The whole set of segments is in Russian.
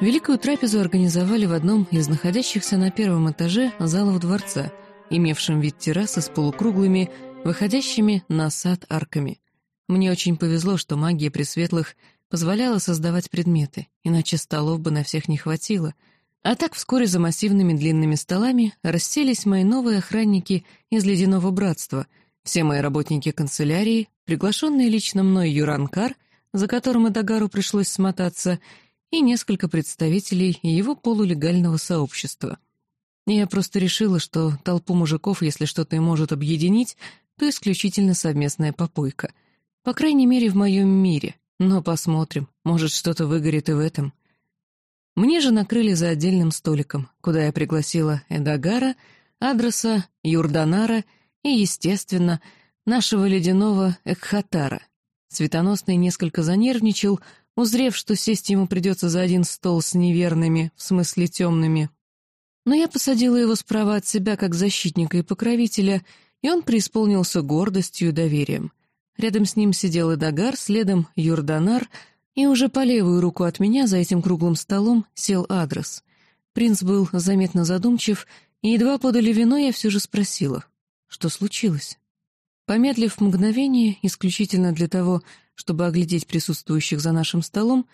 Великую трапезу организовали в одном из находящихся на первом этаже залов дворца, имевшем вид террасы с полукруглыми, выходящими на сад арками. Мне очень повезло, что магия Пресветлых позволяла создавать предметы, иначе столов бы на всех не хватило. А так вскоре за массивными длинными столами расселись мои новые охранники из Ледяного Братства, все мои работники канцелярии, приглашенные лично мной Юранкар, за которым Эдагару пришлось смотаться, и несколько представителей его полулегального сообщества. Я просто решила, что толпу мужиков, если что-то и может объединить, то исключительно совместная попойка. По крайней мере, в моем мире. Но посмотрим, может, что-то выгорит и в этом. Мне же накрыли за отдельным столиком, куда я пригласила Эдагара, адреса Юрданара и, естественно, нашего ледяного Экхатара. Светоносный несколько занервничал, узрев, что сесть ему придется за один стол с неверными, в смысле темными. Но я посадила его справа от себя как защитника и покровителя, и он преисполнился гордостью и доверием. Рядом с ним сидел Эдагар, следом Юрданар, и уже по левую руку от меня за этим круглым столом сел адрес. Принц был заметно задумчив, и едва подали вино, я все же спросила, что случилось. Помедлив мгновение, исключительно для того, чтобы оглядеть присутствующих за нашим столом,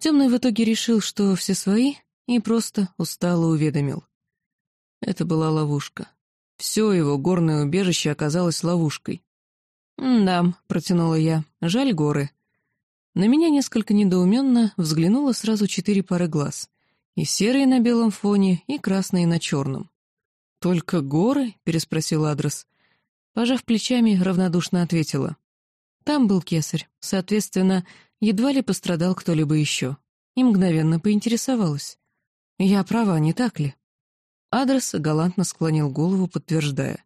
Темный в итоге решил, что все свои, и просто устало уведомил. Это была ловушка. Все его горное убежище оказалось ловушкой. «Да», — протянула я, — «жаль горы». На меня несколько недоуменно взглянуло сразу четыре пары глаз. И серые на белом фоне, и красные на черном. «Только горы?» — переспросил адрес. Пожав плечами, равнодушно ответила. Там был кесарь, соответственно, едва ли пострадал кто-либо еще. И мгновенно поинтересовалась. «Я права, не так ли?» Адрес галантно склонил голову, подтверждая.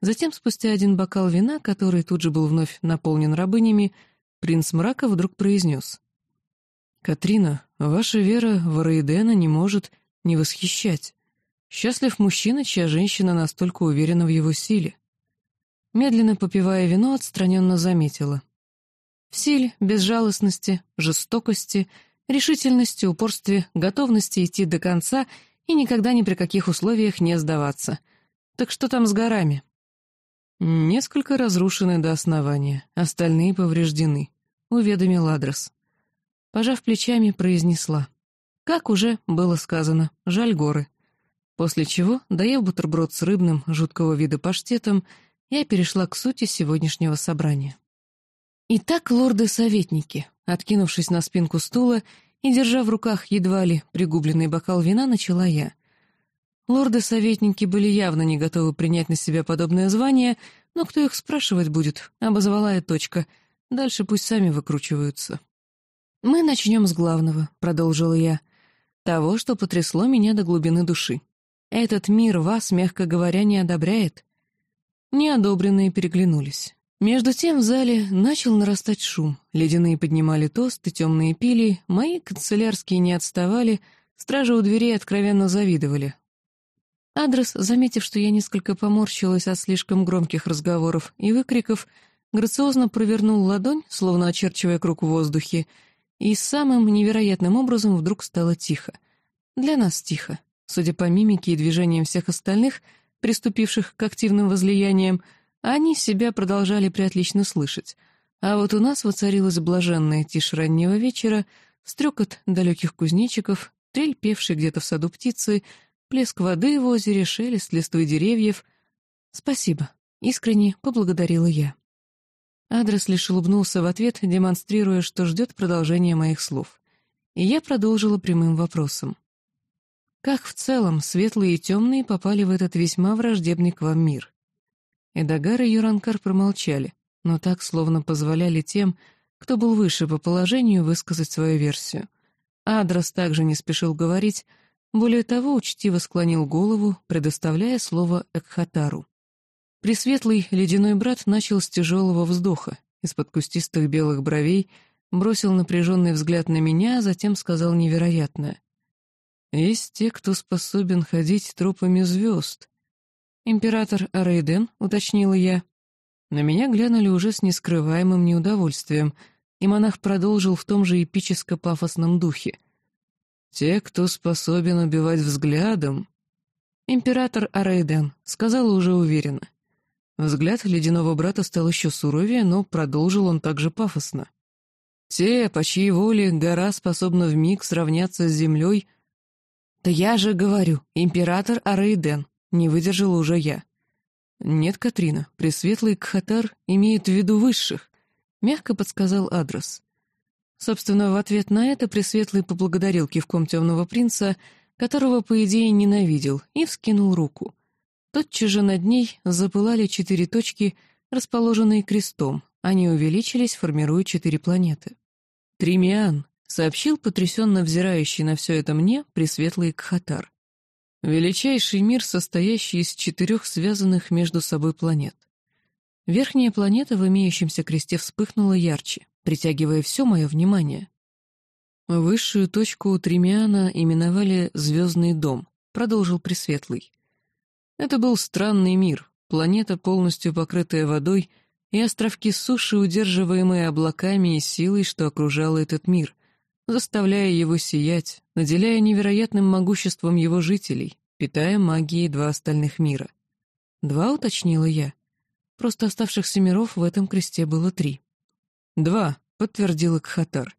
Затем, спустя один бокал вина, который тут же был вновь наполнен рабынями, принц мрака вдруг произнес. «Катрина, ваша вера в Араидена не может не восхищать. Счастлив мужчина, чья женщина настолько уверена в его силе медленно попивая вино, отстраненно заметила. В силе, безжалостности, жестокости, решительности, упорстве, готовности идти до конца и никогда ни при каких условиях не сдаваться. Так что там с горами? Несколько разрушены до основания, остальные повреждены, уведомил адрес. Пожав плечами, произнесла. Как уже было сказано, жаль горы. После чего, доев бутерброд с рыбным, жуткого вида паштетом, я перешла к сути сегодняшнего собрания. Итак, лорды-советники, откинувшись на спинку стула и держа в руках едва ли пригубленный бокал вина, начала я. Лорды-советники были явно не готовы принять на себя подобное звание, но кто их спрашивать будет, обозвала я точка. Дальше пусть сами выкручиваются. «Мы начнем с главного», — продолжила я. «Того, что потрясло меня до глубины души. Этот мир вас, мягко говоря, не одобряет. Неодобренные переглянулись. Между тем в зале начал нарастать шум. Ледяные поднимали тосты, темные пили, мои канцелярские не отставали, стражи у дверей откровенно завидовали. Адрес, заметив, что я несколько поморщилась от слишком громких разговоров и выкриков, грациозно провернул ладонь, словно очерчивая круг в воздухе, и самым невероятным образом вдруг стало тихо. Для нас тихо. Судя по мимике и движениям всех остальных — приступивших к активным возлияниям, они себя продолжали приотлично слышать. А вот у нас воцарилась блаженная тишь раннего вечера, стрекот далеких кузнечиков, трель, певшей где-то в саду птицы, плеск воды в озере, шелест листвы деревьев. «Спасибо», — искренне поблагодарила я. Адрес лишь улыбнулся в ответ, демонстрируя, что ждет продолжения моих слов. И я продолжила прямым вопросом. Как в целом светлые и темные попали в этот весьма враждебный к вам мир? Эдагар и Юранкар промолчали, но так словно позволяли тем, кто был выше по положению, высказать свою версию. Адрес также не спешил говорить, более того, учтиво склонил голову, предоставляя слово Экхатару. Пресветлый ледяной брат начал с тяжелого вздоха, из-под кустистых белых бровей, бросил напряженный взгляд на меня, а затем сказал невероятное. Есть те, кто способен ходить тропами звезд. Император Рейден, уточнила я. На меня глянули уже с нескрываемым неудовольствием, и монах продолжил в том же эпическо-пафосном духе. Те, кто способен убивать взглядом. Император Арейден сказала уже уверенно. Взгляд ледяного брата стал еще суровее, но продолжил он также пафосно. Те, по чьей воле гора способна вмиг сравняться с землей... «Да я же говорю, император Арейден», — не выдержала уже я. «Нет, Катрина, Пресветлый Кхатар имеет в виду высших», — мягко подсказал адрес. Собственно, в ответ на это Пресветлый поблагодарил кивком темного принца, которого, по идее, ненавидел, и вскинул руку. Тотчас же над ней запылали четыре точки, расположенные крестом. Они увеличились, формируя четыре планеты. «Тримиан», — сообщил потрясенно взирающий на все это мне Пресветлый Кхатар. «Величайший мир, состоящий из четырех связанных между собой планет. Верхняя планета в имеющемся кресте вспыхнула ярче, притягивая все мое внимание. Высшую точку Тримиана именовали «Звездный дом», продолжил Пресветлый. Это был странный мир, планета, полностью покрытая водой, и островки суши, удерживаемые облаками и силой, что окружало этот мир, заставляя его сиять, наделяя невероятным могуществом его жителей, питая магией два остальных мира. Два, уточнила я. Просто оставшихся миров в этом кресте было три. «Два», — подтвердил Кхатар.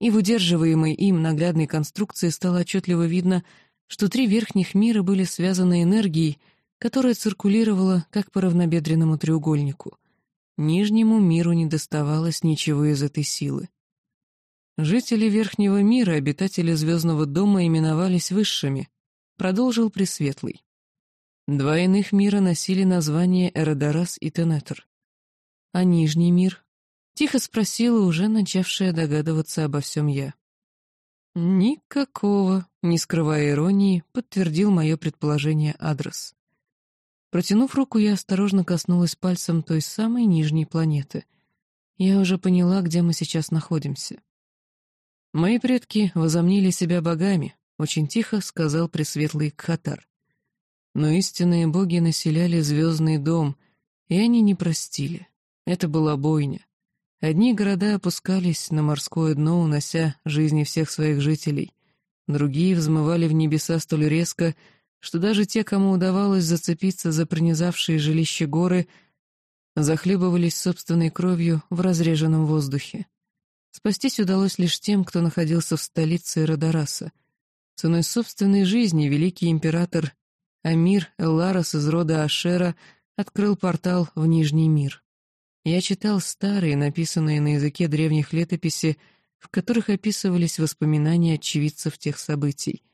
И в удерживаемой им наглядной конструкции стало отчетливо видно, что три верхних мира были связаны энергией, которая циркулировала как по равнобедренному треугольнику. Нижнему миру не доставалось ничего из этой силы. Жители Верхнего мира, обитатели Звездного дома, именовались Высшими, продолжил Пресветлый. Два иных мира носили название Эродорас и Тенетер. А Нижний мир Тихо спросила уже начавшая догадываться обо всем я. «Никакого», — не скрывая иронии, подтвердил мое предположение адрес. Протянув руку, я осторожно коснулась пальцем той самой нижней планеты. Я уже поняла, где мы сейчас находимся. «Мои предки возомнили себя богами», — очень тихо сказал Пресветлый Кхатар. Но истинные боги населяли звездный дом, и они не простили. Это была бойня. Одни города опускались на морское дно, унося жизни всех своих жителей. Другие взмывали в небеса столь резко, что даже те, кому удавалось зацепиться за пронизавшие жилище горы, захлебывались собственной кровью в разреженном воздухе. Спастись удалось лишь тем, кто находился в столице Родораса. Ценой собственной жизни великий император Амир Элларас из рода Ашера открыл портал в Нижний мир. Я читал старые, написанные на языке древних летописи, в которых описывались воспоминания очевидцев тех событий.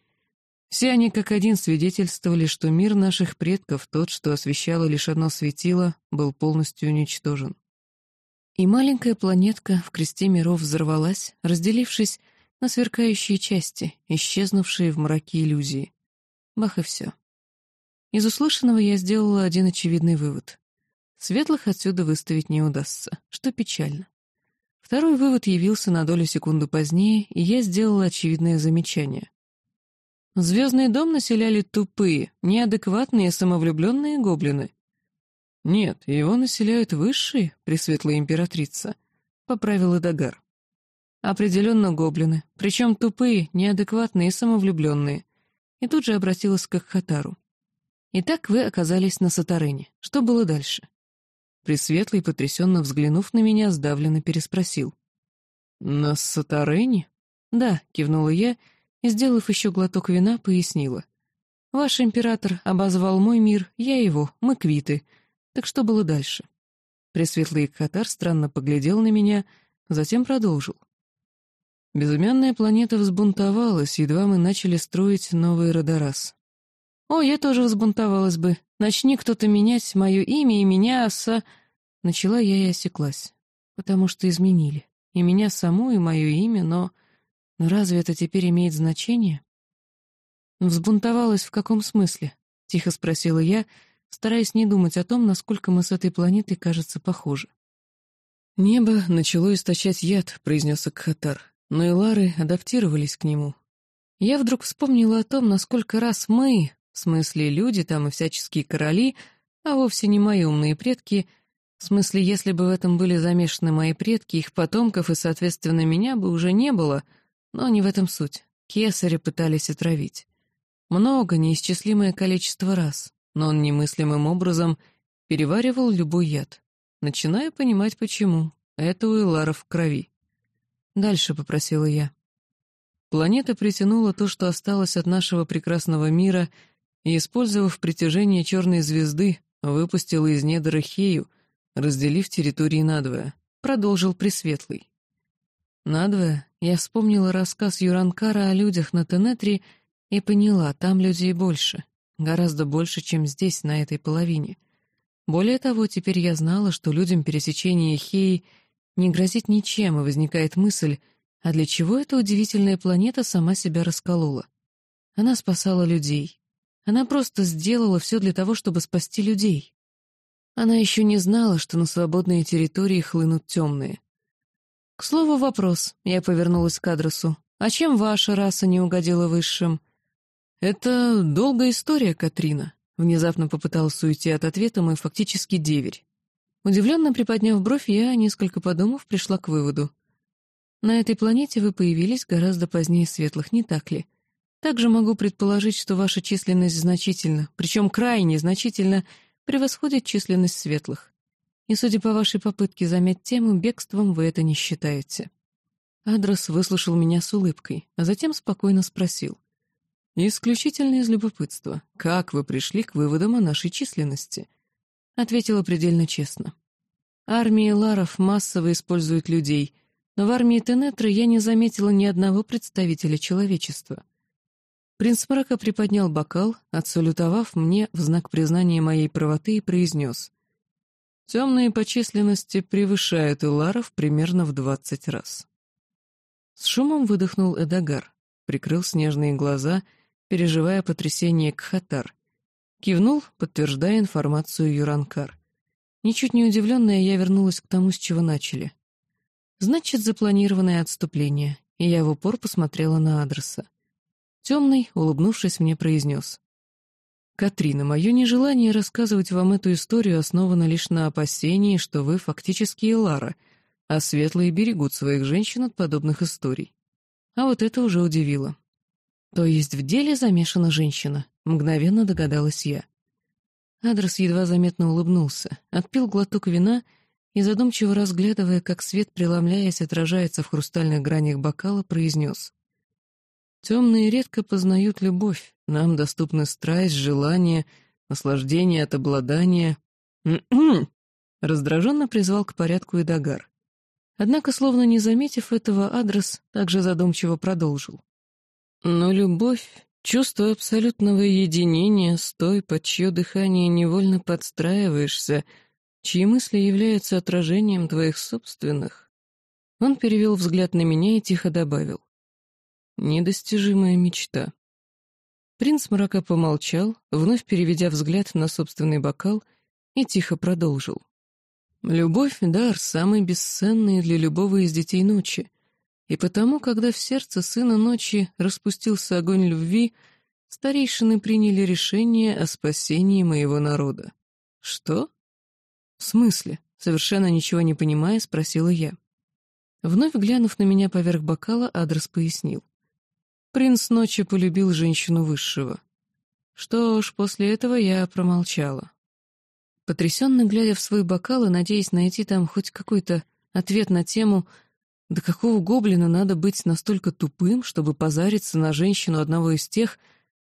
Все они как один свидетельствовали, что мир наших предков, тот, что освещало лишь одно светило, был полностью уничтожен. И маленькая планетка в кресте миров взорвалась, разделившись на сверкающие части, исчезнувшие в мраке иллюзии. Бах и все. Из услышанного я сделала один очевидный вывод. Светлых отсюда выставить не удастся, что печально. Второй вывод явился на долю секунды позднее, и я сделала очевидное замечание. Звездный дом населяли тупые, неадекватные, самовлюбленные гоблины. Нет, его населяют высшие, пресветлая императрица, — поправил Дагар. Определенно гоблины, причем тупые, неадекватные и самовлюбленные. И тут же обратилась к Хатару. Итак, вы оказались на Сатарене. Что было дальше? Пресветлый, потрясенно взглянув на меня, сдавленно переспросил. «На Сатарене?» «Да», — кивнула я и, сделав еще глоток вина, пояснила. «Ваш император обозвал мой мир, я его, мы квиты. Так что было дальше?» Пресветлый Катар странно поглядел на меня, затем продолжил. Безымянная планета взбунтовалась, едва мы начали строить новый Родорас. «О, я тоже взбунтовалась бы. Начни кто-то менять мое имя и меня с...» Начала я и осеклась. Потому что изменили. И меня саму, и мое имя, но... Но разве это теперь имеет значение? «Взбунтовалась в каком смысле?» — тихо спросила я, стараясь не думать о том, насколько мы с этой планетой, кажется, похожи. «Небо начало источать яд», — произнес Акхатар, но и Лары адаптировались к нему. Я вдруг вспомнила о том, насколько раз мы, в смысле, люди там и всяческие короли, а вовсе не мои умные предки. В смысле, если бы в этом были замешаны мои предки, их потомков и, соответственно, меня бы уже не было. Но не в этом суть. Кесаря пытались отравить. Много, неисчислимое количество раз, но он немыслимым образом переваривал любой яд. Начинаю понимать, почему. Это у Элара в крови. Дальше попросила я. Планета притянула то, что осталось от нашего прекрасного мира, и, использовав притяжение черной звезды, выпустила из недр Хею, разделив территории надвое. Продолжил Пресветлый. Надвое я вспомнила рассказ Юранкара о людях на Тенетре и поняла, там людей больше, гораздо больше, чем здесь, на этой половине. Более того, теперь я знала, что людям пересечения Хеи не грозит ничем, и возникает мысль, а для чего эта удивительная планета сама себя расколола? Она спасала людей. Она просто сделала все для того, чтобы спасти людей. Она еще не знала, что на свободные территории хлынут темные. К слову, вопрос. Я повернулась к адресу. А чем ваша раса не угодила высшим? Это долгая история, Катрина. Внезапно попытался уйти от ответа мой фактически деверь. Удивленно приподняв бровь, я, несколько подумав, пришла к выводу. На этой планете вы появились гораздо позднее светлых, не так ли? Также могу предположить, что ваша численность значительно, причем крайне значительно, превосходит численность светлых. И, судя по вашей попытке замять тему, бегством вы это не считаете. Адрес выслушал меня с улыбкой, а затем спокойно спросил. «Исключительно из любопытства. Как вы пришли к выводам о нашей численности?» Ответила предельно честно. Армии ларов массово используют людей, но в армии Тенетра я не заметила ни одного представителя человечества. Принц мрака приподнял бокал, отсалютовав мне в знак признания моей правоты и произнес. «Темные по численности превышают Иларов примерно в двадцать раз». С шумом выдохнул Эдагар, прикрыл снежные глаза, переживая потрясение Кхатар. Кивнул, подтверждая информацию Юранкар. Ничуть не удивленная, я вернулась к тому, с чего начали. Значит, запланированное отступление, и я в упор посмотрела на адреса. Темный, улыбнувшись, мне произнес. «Катрина, мое нежелание рассказывать вам эту историю основано лишь на опасении, что вы фактически Элара, а светлые берегут своих женщин от подобных историй. А вот это уже удивило. То есть в деле замешана женщина, мгновенно догадалась я. Адрес едва заметно улыбнулся, отпил глоток вина — и, задумчиво разглядывая, как свет, преломляясь, отражается в хрустальных гранях бокала, произнес. «Темные редко познают любовь, нам доступны страсть, желание, наслаждение от обладания». Раздраженно призвал к порядку и Дагар. Однако, словно не заметив этого, адрес также задумчиво продолжил. «Но любовь, чувство абсолютного единения с той, под чье дыхание невольно подстраиваешься — чьи мысли являются отражением твоих собственных. Он перевел взгляд на меня и тихо добавил. Недостижимая мечта. Принц мрака помолчал, вновь переведя взгляд на собственный бокал, и тихо продолжил. Любовь — дар, самый бесценный для любого из детей ночи. И потому, когда в сердце сына ночи распустился огонь любви, старейшины приняли решение о спасении моего народа. Что? «В смысле?» — совершенно ничего не понимая, спросила я. Вновь глянув на меня поверх бокала, адрес пояснил. Принц ночи полюбил женщину высшего. Что ж, после этого я промолчала. Потрясенно глядя в свой бокал и надеясь найти там хоть какой-то ответ на тему «До какого гоблина надо быть настолько тупым, чтобы позариться на женщину одного из тех,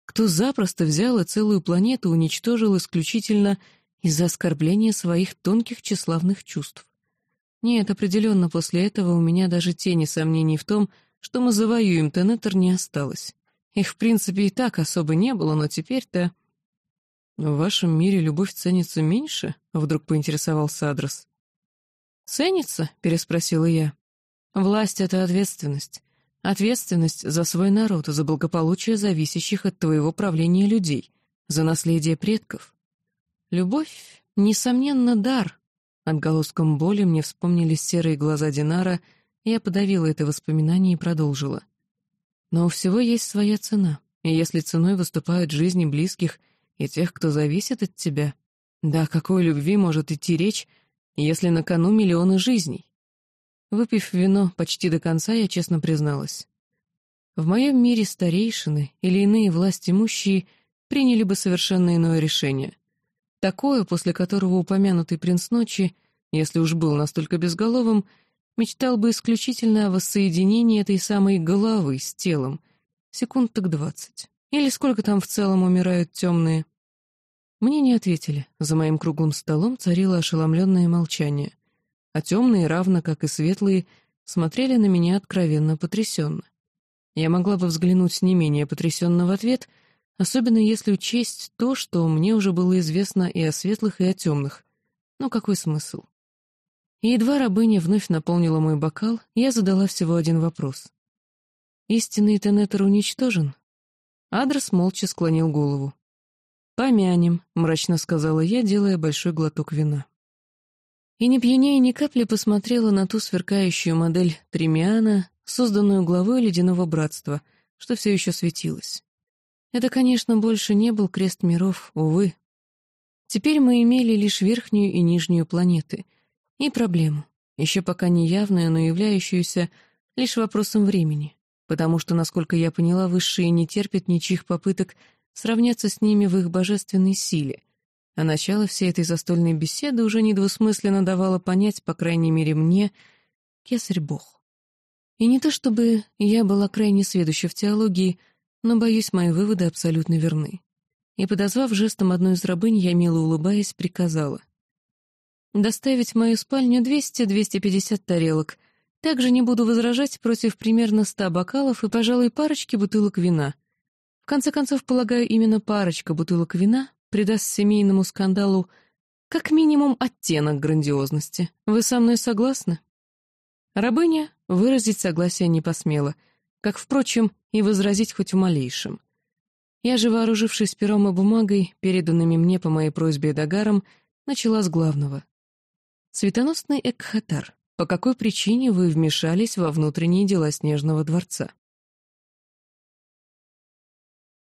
кто запросто взял и целую планету уничтожил исключительно из-за оскорбления своих тонких тщеславных чувств. Нет, определенно после этого у меня даже тени сомнений в том, что мы завоюем Тенетер, не осталось. Их, в принципе, и так особо не было, но теперь-то... «В вашем мире любовь ценится меньше?» — вдруг поинтересовался адрес. «Ценится?» — переспросила я. «Власть — это ответственность. Ответственность за свой народ, за благополучие зависящих от твоего правления людей, за наследие предков. Любовь, несомненно, дар. Отголоском боли мне вспомнились серые глаза Динара, и я подавила это воспоминание и продолжила. Но у всего есть своя цена, и если ценой выступают жизни близких и тех, кто зависит от тебя, да о какой любви может идти речь, если на кону миллионы жизней? Выпив вино почти до конца, я честно призналась. В моем мире старейшины или иные власть имущие приняли бы совершенно иное решение. Такое, после которого упомянутый принц ночи, если уж был настолько безголовым, мечтал бы исключительно о воссоединении этой самой головы с телом, секунд так двадцать. Или сколько там в целом умирают темные. Мне не ответили. За моим круглым столом царило ошеломленное молчание. А темные, равно как и светлые, смотрели на меня откровенно потрясенно. Я могла бы взглянуть не менее потрясенно в ответ, особенно если учесть то, что мне уже было известно и о светлых, и о темных. Но какой смысл? И едва рабыня вновь наполнила мой бокал, я задала всего один вопрос. «Истинный Тенетер уничтожен?» Адрес молча склонил голову. «Помянем», — мрачно сказала я, делая большой глоток вина. И не пьянее ни капли посмотрела на ту сверкающую модель Тремиана, созданную главой Ледяного Братства, что все еще светилось. Это, конечно, больше не был крест миров, увы. Теперь мы имели лишь верхнюю и нижнюю планеты. И проблему, еще пока не явную, но являющуюся лишь вопросом времени, потому что, насколько я поняла, высшие не терпят ничьих попыток сравняться с ними в их божественной силе, а начало всей этой застольной беседы уже недвусмысленно давало понять, по крайней мере мне, кесарь Бог. И не то чтобы я была крайне сведуща в теологии, но, боюсь, мои выводы абсолютно верны. И, подозвав жестом одну из рабынь, я, мило улыбаясь, приказала. «Доставить в мою спальню 200-250 тарелок. Также не буду возражать против примерно 100 бокалов и, пожалуй, парочки бутылок вина. В конце концов, полагаю, именно парочка бутылок вина придаст семейному скандалу как минимум оттенок грандиозности. Вы со мной согласны? Рабыня выразить согласие не посмела, как, впрочем, и возразить хоть в малейшем. Я же, вооружившись пером и бумагой, переданными мне по моей просьбе Дагаром, начала с главного. «Светоносный Экхатар, по какой причине вы вмешались во внутренние дела Снежного дворца?»